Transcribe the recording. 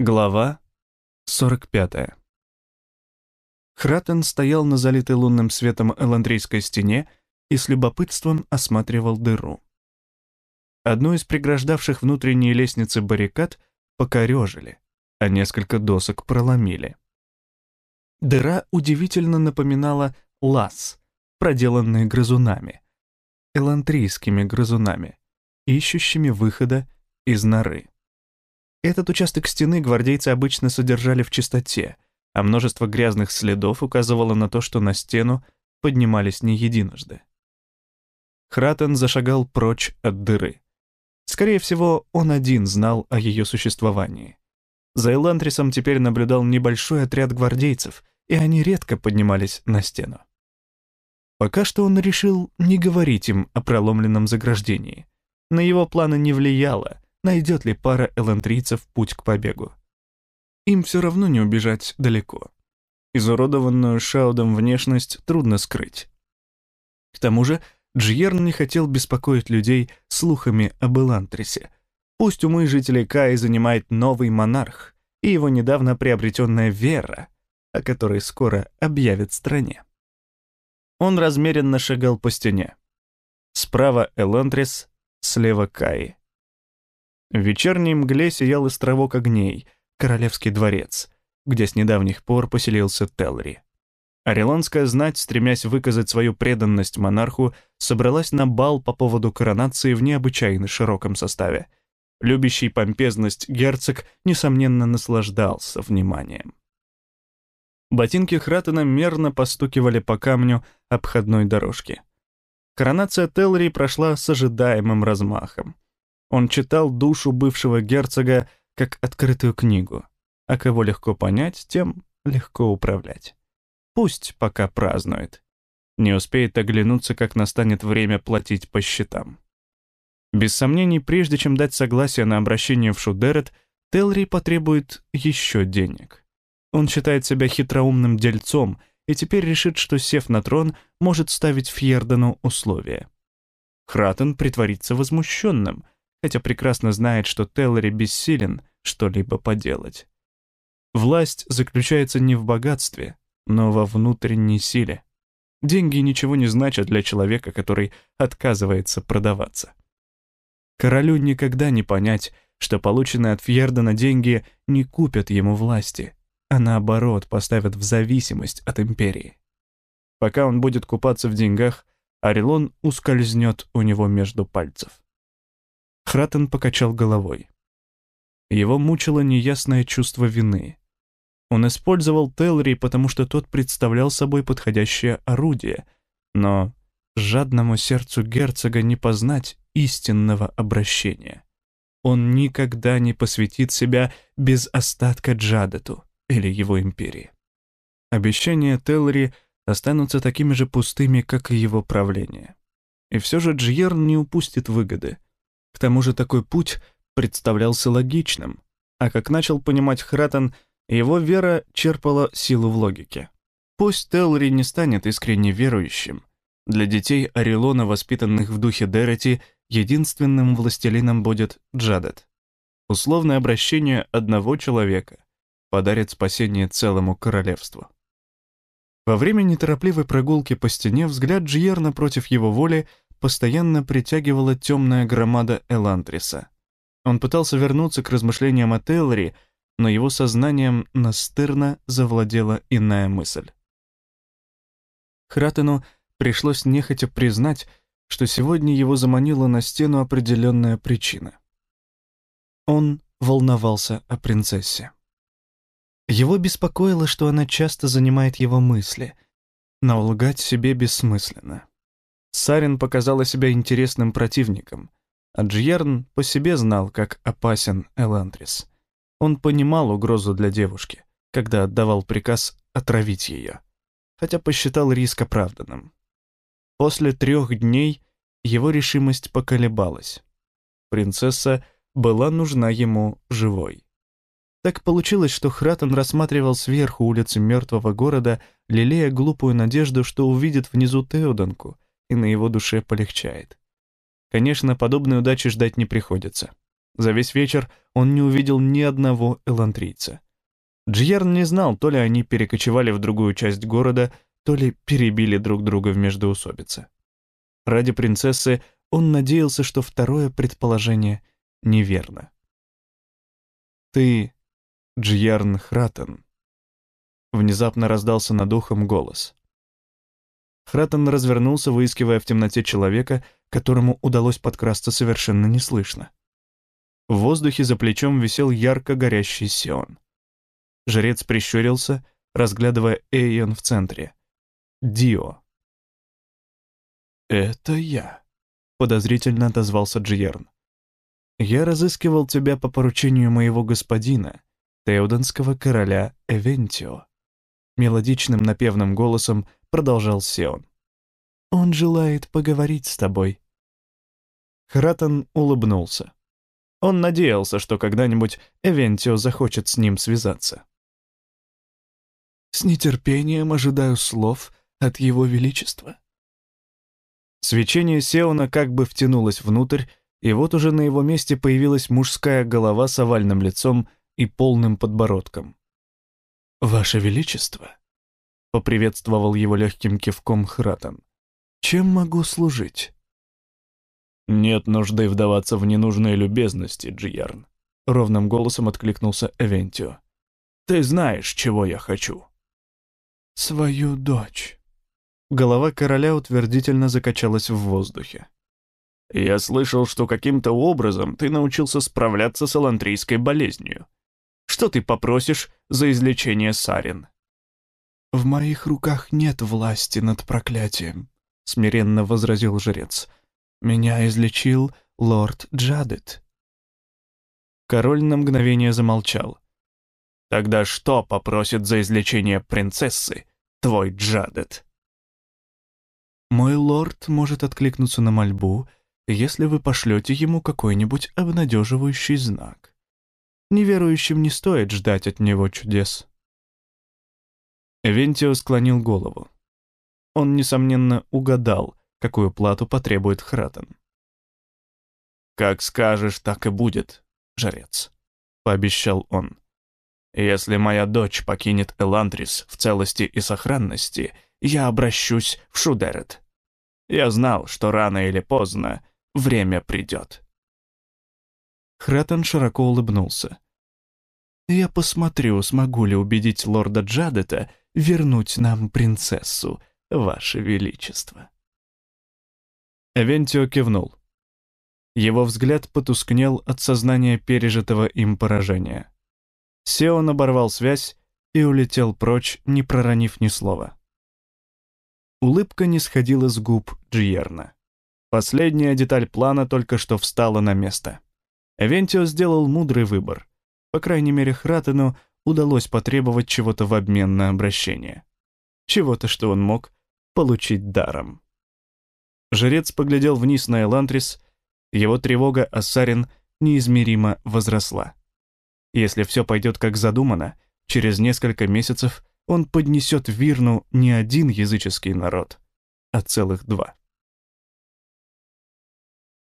Глава 45. Хратен стоял на залитой лунным светом эландрийской стене и с любопытством осматривал дыру. Одну из преграждавших внутренние лестницы баррикад покорежили, а несколько досок проломили. Дыра удивительно напоминала лаз, проделанный грызунами, элантрийскими грызунами, ищущими выхода из норы. Этот участок стены гвардейцы обычно содержали в чистоте, а множество грязных следов указывало на то, что на стену поднимались не единожды. Хратен зашагал прочь от дыры. Скорее всего, он один знал о ее существовании. За Элантрисом теперь наблюдал небольшой отряд гвардейцев, и они редко поднимались на стену. Пока что он решил не говорить им о проломленном заграждении. На его планы не влияло, найдет ли пара элантрийцев путь к побегу. Им все равно не убежать далеко. Изуродованную Шаудом внешность трудно скрыть. К тому же Джиерн не хотел беспокоить людей слухами об Элантрисе. Пусть умы жителей Каи занимает новый монарх и его недавно приобретенная вера, о которой скоро объявят стране. Он размеренно шагал по стене. Справа Элантрис, слева Каи. В вечерней мгле сиял островок огней, королевский дворец, где с недавних пор поселился Телри. Орелонская знать, стремясь выказать свою преданность монарху, собралась на бал по поводу коронации в необычайно широком составе. Любящий помпезность герцог, несомненно, наслаждался вниманием. Ботинки Хратена мерно постукивали по камню обходной дорожки. Коронация Телри прошла с ожидаемым размахом. Он читал душу бывшего герцога как открытую книгу, а кого легко понять, тем легко управлять. Пусть пока празднует. Не успеет оглянуться, как настанет время платить по счетам. Без сомнений, прежде чем дать согласие на обращение в Шудерет, Телри потребует еще денег. Он считает себя хитроумным дельцом и теперь решит, что, сев на трон, может ставить Фьердану условия. Хратен притворится возмущенным — хотя прекрасно знает, что Теллери бессилен что-либо поделать. Власть заключается не в богатстве, но во внутренней силе. Деньги ничего не значат для человека, который отказывается продаваться. Королю никогда не понять, что полученные от Фьердена деньги не купят ему власти, а наоборот поставят в зависимость от империи. Пока он будет купаться в деньгах, Орелон ускользнет у него между пальцев. Хратен покачал головой. Его мучило неясное чувство вины. Он использовал Телри, потому что тот представлял собой подходящее орудие, но жадному сердцу герцога не познать истинного обращения. Он никогда не посвятит себя без остатка Джадету или его империи. Обещания Телри останутся такими же пустыми, как и его правление. И все же Джьерн не упустит выгоды. К тому же такой путь представлялся логичным, а как начал понимать Хратен, его вера черпала силу в логике. Пусть Телри не станет искренне верующим, для детей Орелона, воспитанных в духе Дерети, единственным властелином будет Джадет. Условное обращение одного человека подарит спасение целому королевству. Во время неторопливой прогулки по стене взгляд Джиерна против его воли постоянно притягивала темная громада Элантриса. Он пытался вернуться к размышлениям о Тейлоре, но его сознанием настырно завладела иная мысль. Хратену пришлось нехотя признать, что сегодня его заманила на стену определенная причина. Он волновался о принцессе. Его беспокоило, что она часто занимает его мысли, но лгать себе бессмысленно. Сарин показала себя интересным противником, а Джьерн по себе знал, как опасен Эландрис. Он понимал угрозу для девушки, когда отдавал приказ отравить ее, хотя посчитал риск оправданным. После трех дней его решимость поколебалась. Принцесса была нужна ему живой. Так получилось, что Хратен рассматривал сверху улицы мертвого города, лелея глупую надежду, что увидит внизу Теоденку — и на его душе полегчает. Конечно, подобной удачи ждать не приходится. За весь вечер он не увидел ни одного элантрийца. Джьерн не знал, то ли они перекочевали в другую часть города, то ли перебили друг друга в междоусобице. Ради принцессы он надеялся, что второе предположение неверно. «Ты Джьерн Хратен», — внезапно раздался над ухом голос. Хратен развернулся, выискивая в темноте человека, которому удалось подкрасться совершенно неслышно. В воздухе за плечом висел ярко горящий сион. Жрец прищурился, разглядывая Эйон в центре. Дио. «Это я», — подозрительно отозвался Джиерн. «Я разыскивал тебя по поручению моего господина, Теоденского короля Эвентио», — мелодичным напевным голосом продолжал Сеон. «Он желает поговорить с тобой». Хратан улыбнулся. Он надеялся, что когда-нибудь Эвентио захочет с ним связаться. «С нетерпением ожидаю слов от Его Величества». Свечение Сеона как бы втянулось внутрь, и вот уже на его месте появилась мужская голова с овальным лицом и полным подбородком. «Ваше Величество», — поприветствовал его легким кивком Хратан, — «чем могу служить?» «Нет нужды вдаваться в ненужные любезности, Джиярн», — ровным голосом откликнулся Эвентио. «Ты знаешь, чего я хочу». «Свою дочь». Голова короля утвердительно закачалась в воздухе. «Я слышал, что каким-то образом ты научился справляться с алантрийской болезнью. Что ты попросишь за излечение Сарин?» «В моих руках нет власти над проклятием», — смиренно возразил жрец. Меня излечил лорд Джадет». Король на мгновение замолчал. «Тогда что попросит за излечение принцессы твой Джадет?» «Мой лорд может откликнуться на мольбу, если вы пошлете ему какой-нибудь обнадеживающий знак. Неверующим не стоит ждать от него чудес». Вентио склонил голову. Он, несомненно, угадал, какую плату потребует Хратен. «Как скажешь, так и будет, жрец», — пообещал он. «Если моя дочь покинет Эландрис в целости и сохранности, я обращусь в Шудерет. Я знал, что рано или поздно время придет». Хратен широко улыбнулся. «Я посмотрю, смогу ли убедить лорда Джадета вернуть нам принцессу, ваше величество». Эвентио кивнул. Его взгляд потускнел от сознания пережитого им поражения. Сеон оборвал связь и улетел прочь, не проронив ни слова. Улыбка не сходила с губ Джиерна. Последняя деталь плана только что встала на место. Эвентио сделал мудрый выбор. По крайней мере, Хратену удалось потребовать чего-то в обмен на обращение. Чего-то, что он мог получить даром. Жрец поглядел вниз на Элантрис, его тревога о Сарин неизмеримо возросла. Если все пойдет как задумано, через несколько месяцев он поднесет Вирну не один языческий народ, а целых два.